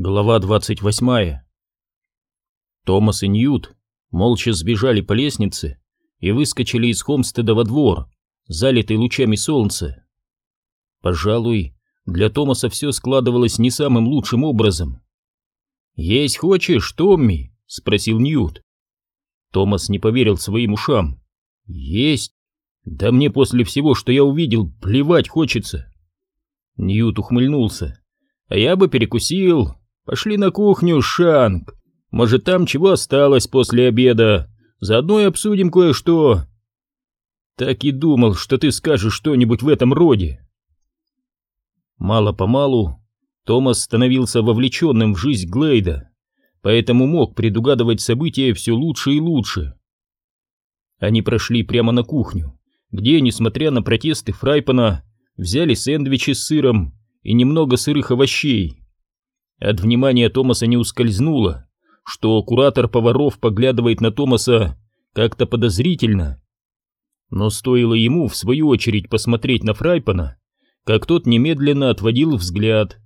Глава 28 Томас и Ньют молча сбежали по лестнице и выскочили из Хомстеда во двор, залитый лучами солнца. Пожалуй, для Томаса все складывалось не самым лучшим образом. «Есть хочешь, Томми?» — спросил Ньют. Томас не поверил своим ушам. «Есть? Да мне после всего, что я увидел, плевать хочется». Ньют ухмыльнулся. «А я бы перекусил, Пошли на кухню, Шанг. Может, там чего осталось после обеда. Заодно и обсудим кое-что. Так и думал, что ты скажешь что-нибудь в этом роде. Мало-помалу Томас становился вовлеченным в жизнь Глейда, поэтому мог предугадывать события все лучше и лучше. Они прошли прямо на кухню, где, несмотря на протесты Фрайпана, взяли сэндвичи с сыром и немного сырых овощей. От внимания Томаса не ускользнуло, что куратор поваров поглядывает на Томаса как-то подозрительно. Но стоило ему, в свою очередь, посмотреть на Фрайпана, как тот немедленно отводил взгляд.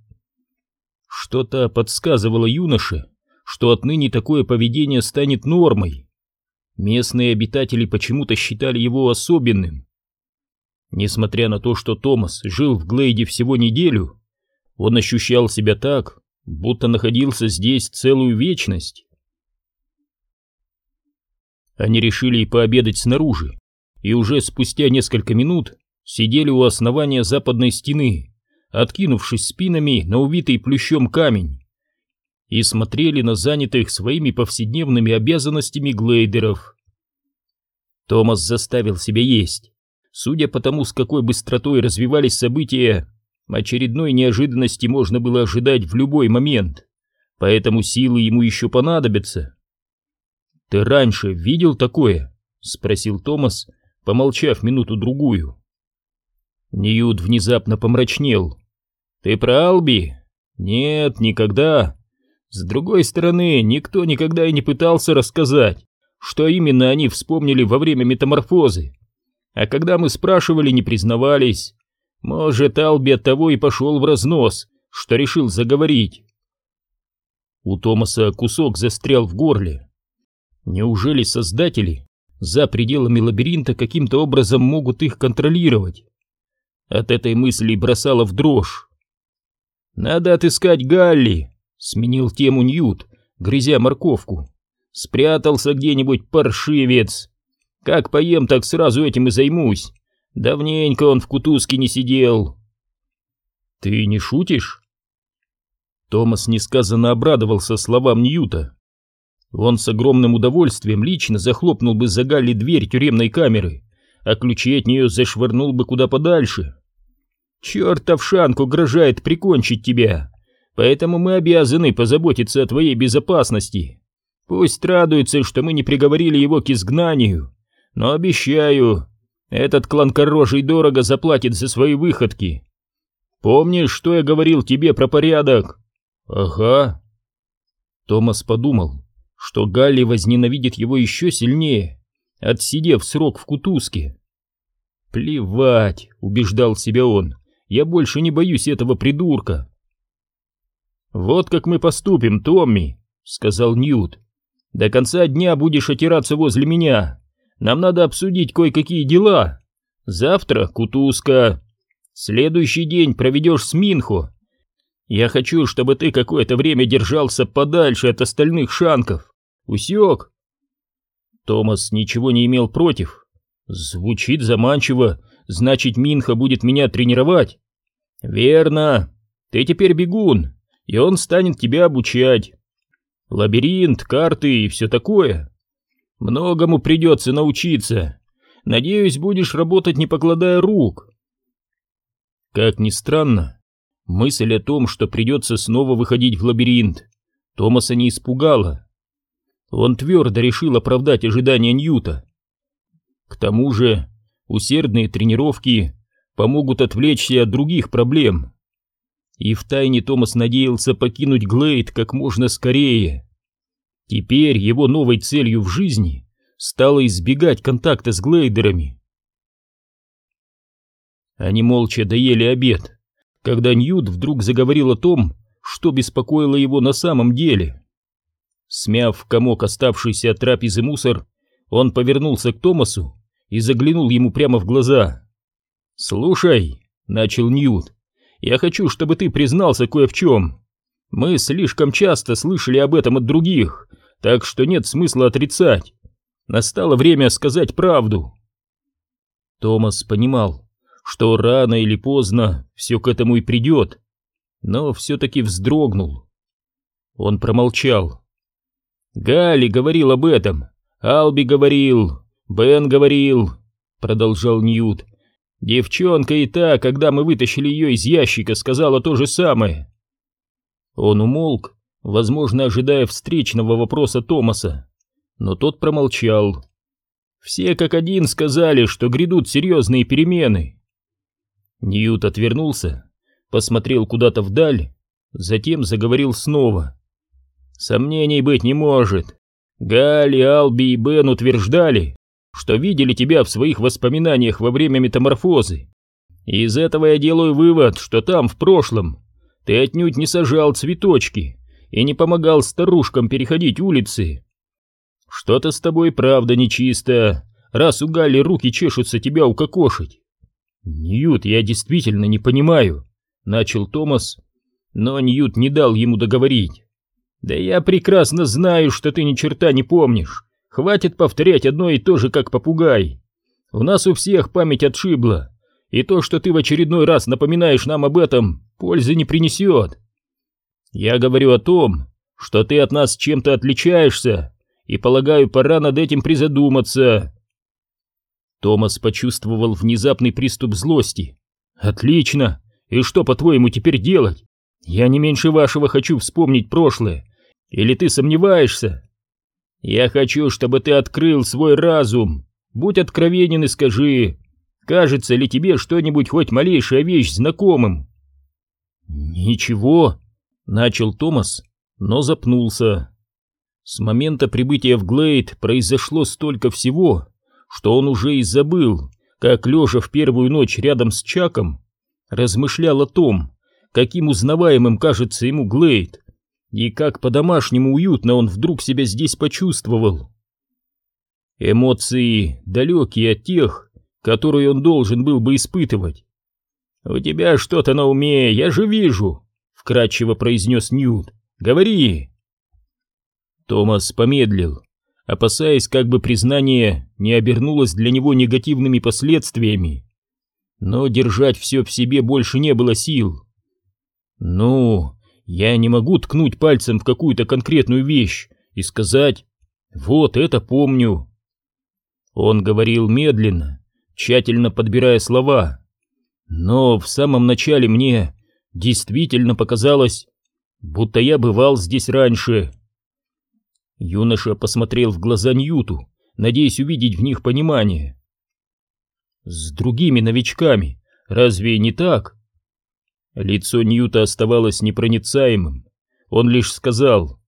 Что-то подсказывало юноше, что отныне такое поведение станет нормой. Местные обитатели почему-то считали его особенным. Несмотря на то, что Томас жил в Глейде всего неделю, он ощущал себя так, будто находился здесь целую вечность. Они решили пообедать снаружи, и уже спустя несколько минут сидели у основания западной стены, откинувшись спинами на увитый плющом камень, и смотрели на занятых своими повседневными обязанностями глейдеров. Томас заставил себя есть. Судя по тому, с какой быстротой развивались события, Очередной неожиданности можно было ожидать в любой момент, поэтому силы ему еще понадобятся. «Ты раньше видел такое?» — спросил Томас, помолчав минуту-другую. Ньют внезапно помрачнел. «Ты про Алби?» «Нет, никогда. С другой стороны, никто никогда и не пытался рассказать, что именно они вспомнили во время метаморфозы. А когда мы спрашивали, не признавались. Может, Алби от того и пошел в разнос, что решил заговорить. У Томаса кусок застрял в горле. Неужели создатели за пределами лабиринта каким-то образом могут их контролировать? От этой мысли бросало в дрожь. «Надо отыскать Галли», — сменил тему Ньют, грызя морковку. «Спрятался где-нибудь паршивец. Как поем, так сразу этим и займусь. Давненько он в кутузке не сидел. Ты не шутишь? Томас несказанно обрадовался словам Ньюта. Он с огромным удовольствием лично захлопнул бы за Галли дверь тюремной камеры, а ключи от нее зашвырнул бы куда подальше. Чертов Шанк угрожает прикончить тебя, поэтому мы обязаны позаботиться о твоей безопасности. Пусть радуется, что мы не приговорили его к изгнанию, но обещаю, этот кланкорожий дорого заплатит за свои выходки. Помнишь, что я говорил тебе про порядок? Ага. Томас подумал, что Галли возненавидит его еще сильнее, отсидев срок в кутузке. Плевать, убеждал себя он, я больше не боюсь этого придурка. Вот как мы поступим, Томми, сказал Ньют. До конца дня будешь отираться возле меня. Нам надо обсудить кое-какие дела. Завтра кутузка. Следующий день проведешь с Минхо. Я хочу, чтобы ты какое-то время держался подальше от остальных шанков. Усек?» Томас ничего не имел против. Звучит заманчиво, значит, Минха будет меня тренировать. Верно. Ты теперь бегун, и он станет тебя обучать. Лабиринт, карты и все такое. Многому придется научиться. Надеюсь, будешь работать не покладая рук. Как ни странно, мысль о том, что придется снова выходить в лабиринт, Томаса не испугала. Он твердо решил оправдать ожидания Ньюта. К тому же усердные тренировки помогут отвлечься от других проблем. И втайне Томас надеялся покинуть Глейд как можно скорее. Теперь его новой целью в жизни стало избегать контакта с глейдерами. Они молча доели обед, когда Ньют вдруг заговорил о том, что беспокоило его на самом деле. Смяв комок оставшийся от трапезы мусор, он повернулся к Томасу и заглянул ему прямо в глаза. «Слушай», — начал Ньют, — «я хочу, чтобы ты признался кое в чем. Мы слишком часто слышали об этом от других, так что нет смысла отрицать. Настало время сказать правду». Томас понимал, что рано или поздно все к этому и придет, но все-таки вздрогнул. Он промолчал. «Галли говорил об этом, Алби говорил, Бен говорил», — продолжал Ньют. «Девчонка и та, когда мы вытащили ее из ящика, сказала то же самое». Он умолк, возможно, ожидая встречного вопроса Томаса, но тот промолчал. Все как один сказали, что грядут серьезные перемены. Ньют отвернулся, посмотрел куда-то вдаль, затем заговорил снова. Сомнений быть не может. Галли, Алби и Бен утверждали, что видели тебя в своих воспоминаниях во время метаморфозы. Из этого я делаю вывод, что там, в прошлом, ты отнюдь не сажал цветочки и не помогал старушкам переходить улицы. Что-то с тобой правда нечисто, раз у Галли руки чешутся тебя укокошить. Ньют, я действительно не понимаю, начал Томас, но Ньют не дал ему договорить. Да я прекрасно знаю, что ты ни черта не помнишь. Хватит повторять одно и то же, как попугай. У нас у всех память отшибла, и то, что ты в очередной раз напоминаешь нам об этом, пользы не принесет. Я говорю о том, что ты от нас чем-то отличаешься, и, полагаю, пора над этим призадуматься. Томас почувствовал внезапный приступ злости. «Отлично! И что, по-твоему, теперь делать? Я не меньше вашего хочу вспомнить прошлое. Или ты сомневаешься? Я хочу, чтобы ты открыл свой разум. Будь откровенен и скажи, кажется ли тебе что-нибудь хоть малейшая вещь знакомым?» «Ничего», — начал Томас, но запнулся. С момента прибытия в Глейд произошло столько всего, что он уже и забыл, как, лежа в первую ночь рядом с Чаком, размышлял о том, каким узнаваемым кажется ему Глейд, и как по-домашнему уютно он вдруг себя здесь почувствовал. Эмоции далекие от тех, которые он должен был бы испытывать. «У тебя что-то на уме, я же вижу», — вкратчиво произнес Ньют. «Говори». Томас помедлил опасаясь, как бы признание не обернулось для него негативными последствиями. Но держать все в себе больше не было сил. «Ну, я не могу ткнуть пальцем в какую-то конкретную вещь и сказать «Вот это помню». Он говорил медленно, тщательно подбирая слова. Но в самом начале мне действительно показалось, будто я бывал здесь раньше. Юноша посмотрел в глаза Ньюту, надеясь увидеть в них понимание. «С другими новичками, разве не так?» Лицо Ньюта оставалось непроницаемым. Он лишь сказал,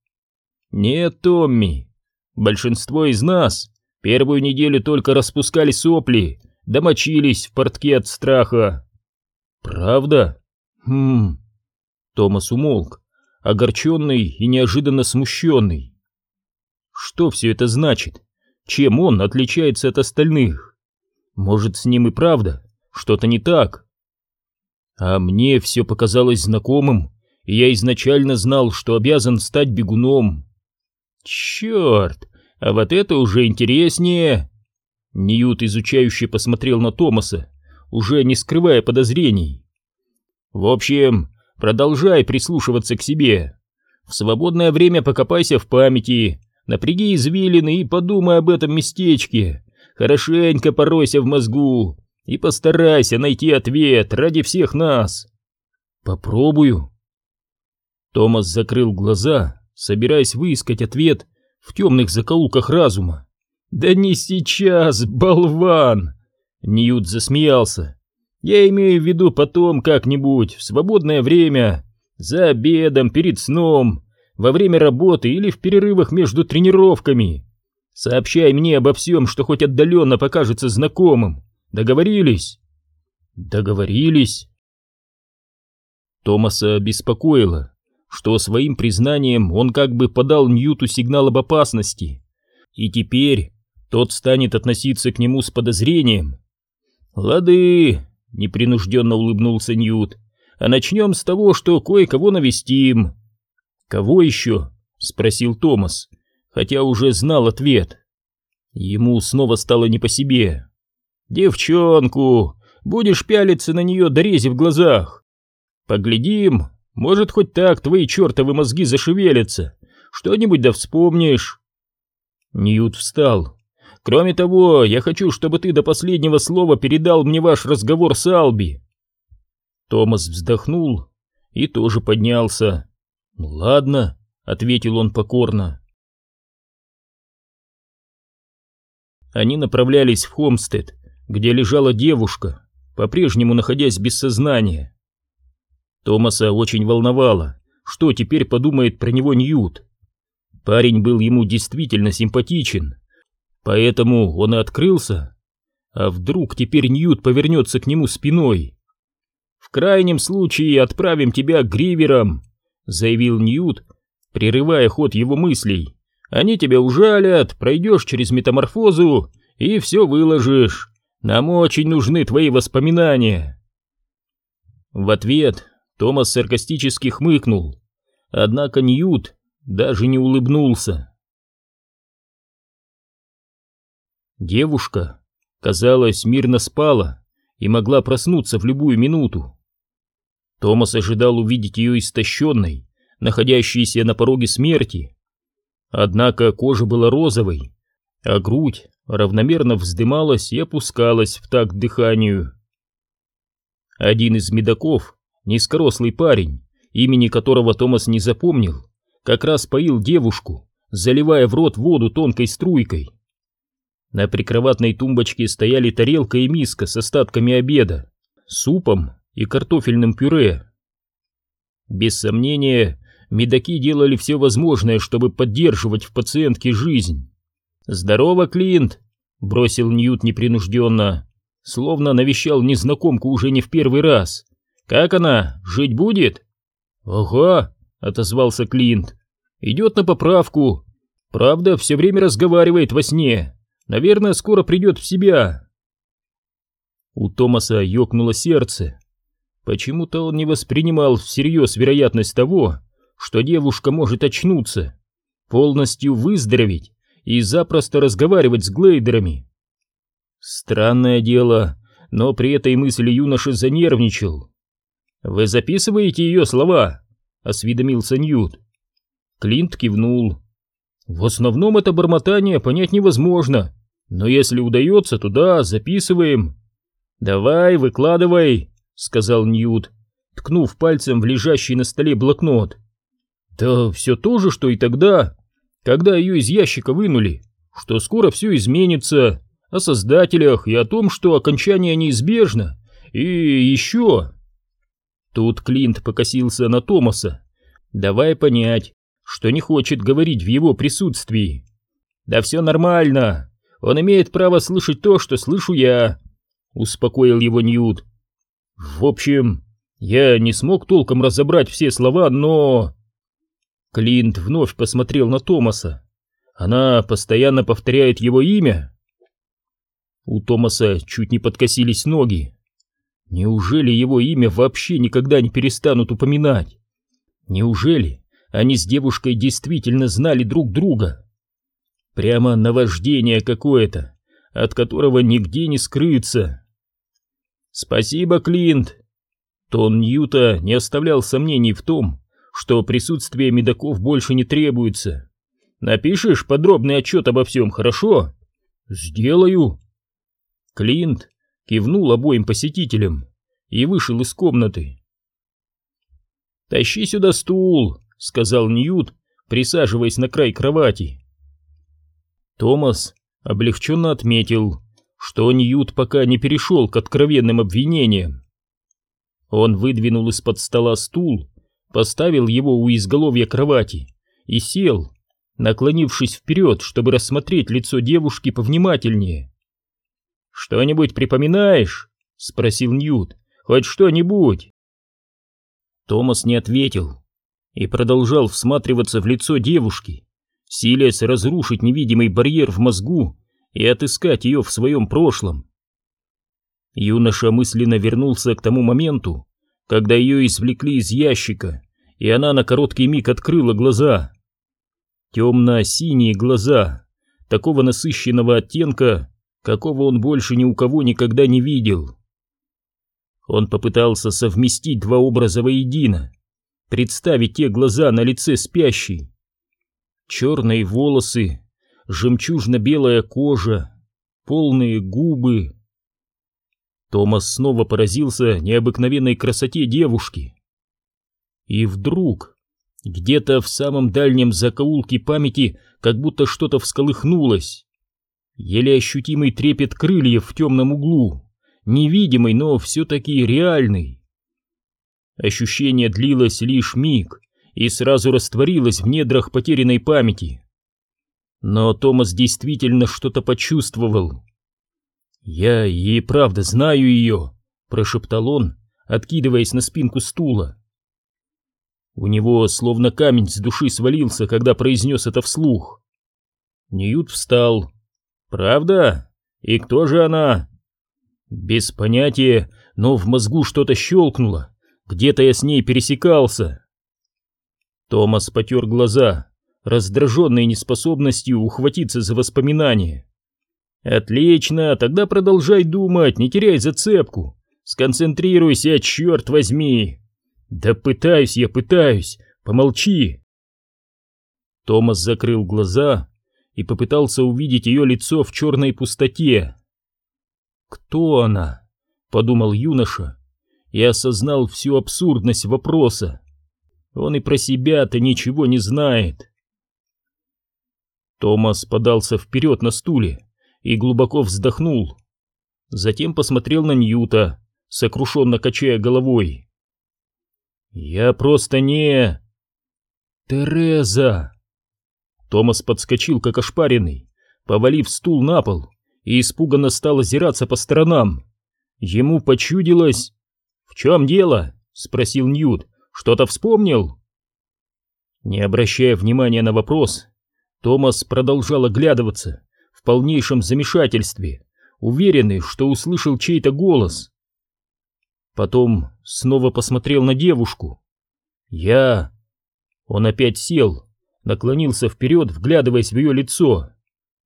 «Нет, Томми, большинство из нас первую неделю только распускали сопли, домочились в портке от страха». «Правда?» «Хм...» Томас умолк, огорченный и неожиданно смущенный. Что все это значит? Чем он отличается от остальных? Может, с ним и правда что-то не так? А мне все показалось знакомым, и я изначально знал, что обязан стать бегуном. Черт, а вот это уже интереснее. Ньют изучающе посмотрел на Томаса, уже не скрывая подозрений. В общем, продолжай прислушиваться к себе. В свободное время покопайся в памяти, Напряги извилины и подумай об этом местечке. Хорошенько поройся в мозгу и постарайся найти ответ ради всех нас. Попробую. Томас закрыл глаза, собираясь выискать ответ в темных закоулках разума. «Да не сейчас, болван!» Ньют засмеялся. «Я имею в виду потом как-нибудь, в свободное время, за обедом, перед сном, во время работы или в перерывах между тренировками. Сообщай мне обо всем, что хоть отдаленно покажется знакомым. Договорились?» «Договорились». Томаса беспокоило, что своим признанием он как бы подал Ньюту сигнал об опасности, и теперь тот станет относиться к нему с подозрением. «Лады», — непринужденно улыбнулся Ньют, — «а начнем с того, что кое-кого навестим». «Кого еще?» — спросил Томас, хотя уже знал ответ. Ему снова стало не по себе. «Девчонку! Будешь пялиться на нее, дорези в глазах! Поглядим, может, хоть так твои чертовы мозги зашевелятся, что-нибудь да вспомнишь!» Ньют встал. «Кроме того, я хочу, чтобы ты до последнего слова передал мне ваш разговор с Алби!» Томас вздохнул и тоже поднялся. «Ладно», — ответил он покорно. Они направлялись в Хомстед, где лежала девушка, по-прежнему находясь без сознания. Томаса очень волновало, что теперь подумает про него Ньют. Парень был ему действительно симпатичен, поэтому он и открылся. А вдруг теперь Ньют повернется к нему спиной? «В крайнем случае отправим тебя к гриверам», — заявил Ньют, прерывая ход его мыслей. Они тебя ужалят, пройдешь через метаморфозу и все выложишь. Нам очень нужны твои воспоминания. В ответ Томас саркастически хмыкнул, однако Ньют даже не улыбнулся. Девушка, казалось, мирно спала и могла проснуться в любую минуту. Томас ожидал увидеть ее истощенной, находящейся на пороге смерти, Однако кожа была розовой, а грудь равномерно вздымалась и опускалась в такт дыханию. Один из медаков, низкорослый парень, имени которого Томас не запомнил, как раз поил девушку, заливая в рот воду тонкой струйкой. На прикроватной тумбочке стояли тарелка и миска с остатками обеда, супом и картофельным пюре. Без сомнения, медаки делали все возможное, чтобы поддерживать в пациентке жизнь. «Здорово, Клинт!» — бросил Ньют непринужденно, словно навещал незнакомку уже не в первый раз. «Как она? Жить будет?» «Ага», — отозвался Клинт. «Идет на поправку. Правда, все время разговаривает во сне. Наверное, скоро придет в себя». У Томаса ёкнуло сердце. Почему-то он не воспринимал всерьез вероятность того, что девушка может очнуться, полностью выздороветь и запросто разговаривать с глейдерами. Странное дело, но при этой мысли юноша занервничал. «Вы записываете ее слова?» — осведомился Ньют. Клинт кивнул. «В основном это бормотание понять невозможно, но если удается, то да, записываем». «Давай, выкладывай», — сказал Ньют, ткнув пальцем в лежащий на столе блокнот. Да все то же, что и тогда, когда ее из ящика вынули, что скоро все изменится, о создателях и о том, что окончание неизбежно, и еще... Тут Клинт покосился на Томаса, давая понять, что не хочет говорить в его присутствии. «Да все нормально, он имеет право слышать то, что слышу я», — успокоил его Ньют. «В общем, я не смог толком разобрать все слова, но...» Клинт вновь посмотрел на Томаса. Она постоянно повторяет его имя. У Томаса чуть не подкосились ноги. Неужели его имя вообще никогда не перестанут упоминать? Неужели они с девушкой действительно знали друг друга? Прямо наваждение какое-то, от которого нигде не скрыться. Спасибо, Клинт. Тон Ньюта не оставлял сомнений в том, что присутствие медаков больше не требуется. Напишешь подробный отчет обо всем, хорошо? Сделаю. Клинт кивнул обоим посетителям и вышел из комнаты. «Тащи сюда стул», — сказал Ньют, присаживаясь на край кровати. Томас облегченно отметил, что Ньют пока не перешел к откровенным обвинениям. Он выдвинул из-под стола стул поставил его у изголовья кровати и сел, наклонившись вперед, чтобы рассмотреть лицо девушки повнимательнее. «Что-нибудь припоминаешь?» — спросил Ньют. «Хоть что-нибудь?» Томас не ответил. И продолжал всматриваться в лицо девушки, силясь разрушить невидимый барьер в мозгу и отыскать ее в своем прошлом. Юноша мысленно вернулся к тому моменту, когда ее извлекли из ящика, и она на короткий миг открыла глаза. Темно-синие глаза, такого насыщенного оттенка, какого он больше ни у кого никогда не видел. Он попытался совместить два образа воедино, представить те глаза на лице спящей. Черные волосы, жемчужно-белая кожа, полные губы. Томас снова поразился необыкновенной красоте девушки. И вдруг, где-то в самом дальнем закоулке памяти, как будто что-то всколыхнулось. Еле ощутимый трепет крыльев в темном углу, невидимый, но все-таки реальный. Ощущение длилось лишь миг и сразу растворилось в недрах потерянной памяти. Но Томас действительно что-то почувствовал. «Я и правда знаю ее», — прошептал он, откидываясь на спинку стула. У него словно камень с души свалился, когда произнес это вслух. Ньют встал. «Правда? И кто же она?» «Без понятия, но в мозгу что-то щелкнуло. Где-то я с ней пересекался». Томас потер глаза, раздраженный неспособностью ухватиться за воспоминания. «Отлично, тогда продолжай думать, не теряй зацепку. Сконцентрируйся, черт возьми!» «Да пытаюсь я, пытаюсь! Помолчи!» Томас закрыл глаза и попытался увидеть ее лицо в черной пустоте. «Кто она?» — подумал юноша и осознал всю абсурдность вопроса. Он и про себя-то ничего не знает. Томас подался вперед на стуле и глубоко вздохнул. Затем посмотрел на Ньюта, сокрушенно качая головой. «Я просто не...» «Тереза!» Томас подскочил, как ошпаренный, повалив стул на пол, и испуганно стал озираться по сторонам. Ему почудилось... «В чем дело?» — спросил Ньют. «Что-то вспомнил?» Не обращая внимания на вопрос, Томас продолжал оглядываться в полнейшем замешательстве, уверенный, что услышал чей-то голос. Потом снова посмотрел на девушку. «Я...» Он опять сел, наклонился вперед, вглядываясь в ее лицо.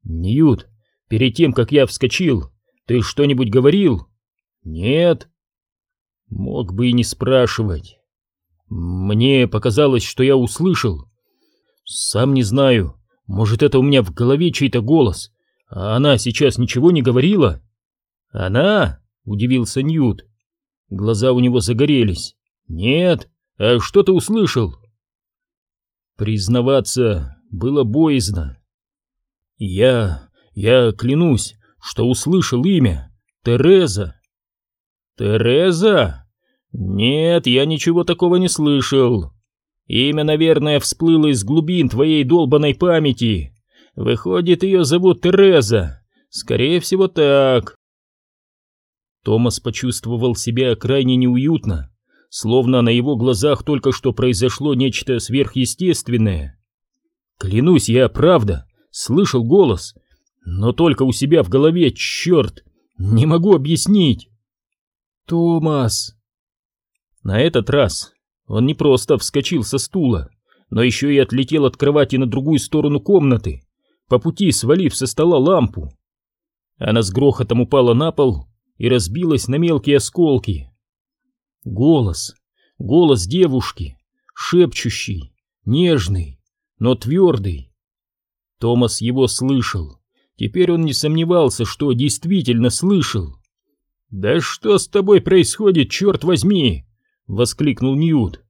«Ньют, перед тем, как я вскочил, ты что-нибудь говорил?» «Нет». Мог бы и не спрашивать. Мне показалось, что я услышал. Сам не знаю, может, это у меня в голове чей-то голос, а она сейчас ничего не говорила? «Она?» — удивился Ньют. Глаза у него загорелись. «Нет, а что ты услышал?» Признаваться было боязно. «Я... я клянусь, что услышал имя. Тереза». «Тереза? Нет, я ничего такого не слышал. Имя, наверное, всплыло из глубин твоей долбанной памяти. Выходит, ее зовут Тереза. Скорее всего, так. Томас почувствовал себя крайне неуютно, словно на его глазах только что произошло нечто сверхъестественное. Клянусь, я правда слышал голос, но только у себя в голове, черт, не могу объяснить. Томас! На этот раз он не просто вскочил со стула, но еще и отлетел от кровати на другую сторону комнаты, по пути свалив со стола лампу. Она с грохотом упала на пол, и разбилась на мелкие осколки. Голос, голос девушки, шепчущий, нежный, но твердый. Томас его слышал. Теперь он не сомневался, что действительно слышал. «Да что с тобой происходит, черт возьми!» — воскликнул Ньют.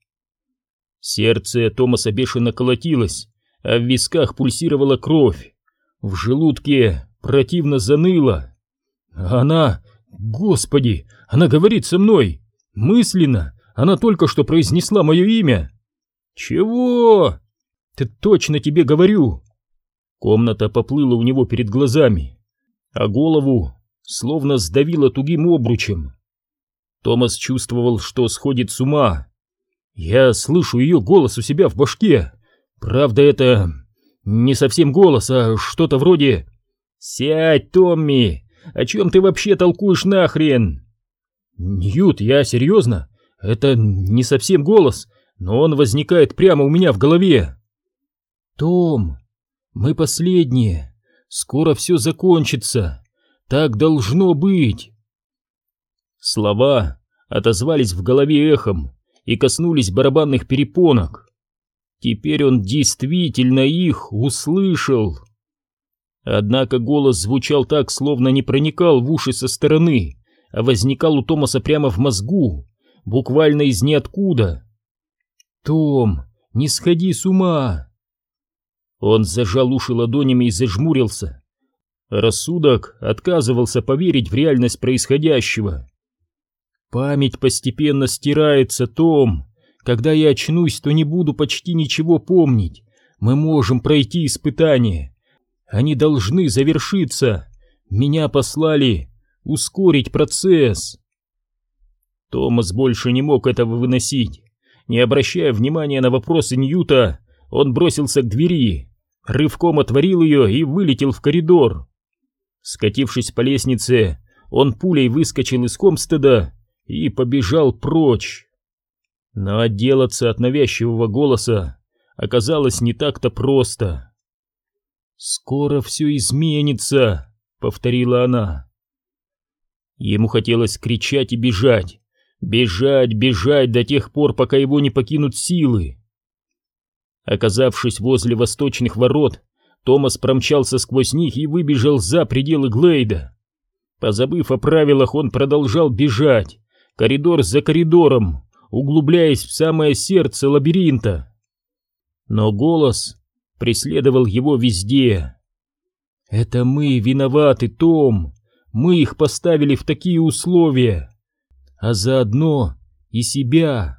Сердце Томаса бешено колотилось, а в висках пульсировала кровь. В желудке противно заныло. Она Господи, она говорит со мной! Мысленно! Она только что произнесла мое имя! Чего? Ты точно тебе говорю! Комната поплыла у него перед глазами, а голову словно сдавило тугим обручем. Томас чувствовал, что сходит с ума. Я слышу ее голос у себя в башке. Правда, это не совсем голос, а что-то вроде «Сядь, Томми! О чем ты вообще толкуешь нахрен?» «Ньют, я серьезно? Это не совсем голос, но он возникает прямо у меня в голове». «Том, мы последние. Скоро все закончится. Так должно быть». Слова отозвались в голове эхом и коснулись барабанных перепонок. Теперь он действительно их услышал. Однако голос звучал так, словно не проникал в уши со стороны, а возникал у Томаса прямо в мозгу, буквально из ниоткуда. «Том, не сходи с ума!» Он зажал уши ладонями и зажмурился. Рассудок отказывался поверить в реальность происходящего. Память постепенно стирается, Том. Когда я очнусь, то не буду почти ничего помнить. Мы можем пройти испытание. Они должны завершиться. Меня послали ускорить процесс. Томас больше не мог этого выносить. Не обращая внимания на вопросы Ньюта, он бросился к двери, рывком отворил ее и вылетел в коридор. Скатившись по лестнице, он пулей выскочил из Комстеда и побежал прочь. Но отделаться от навязчивого голоса оказалось не так-то просто. «Скоро все изменится», — повторила она. Ему хотелось кричать и бежать, бежать, бежать до тех пор, пока его не покинут силы. Оказавшись возле восточных ворот, Томас промчался сквозь них и выбежал за пределы Глейда. Позабыв о правилах, он продолжал бежать, коридор за коридором, углубляясь в самое сердце лабиринта. Но голос преследовал его везде. «Это мы виноваты, Том! Мы их поставили в такие условия, а заодно и себя!»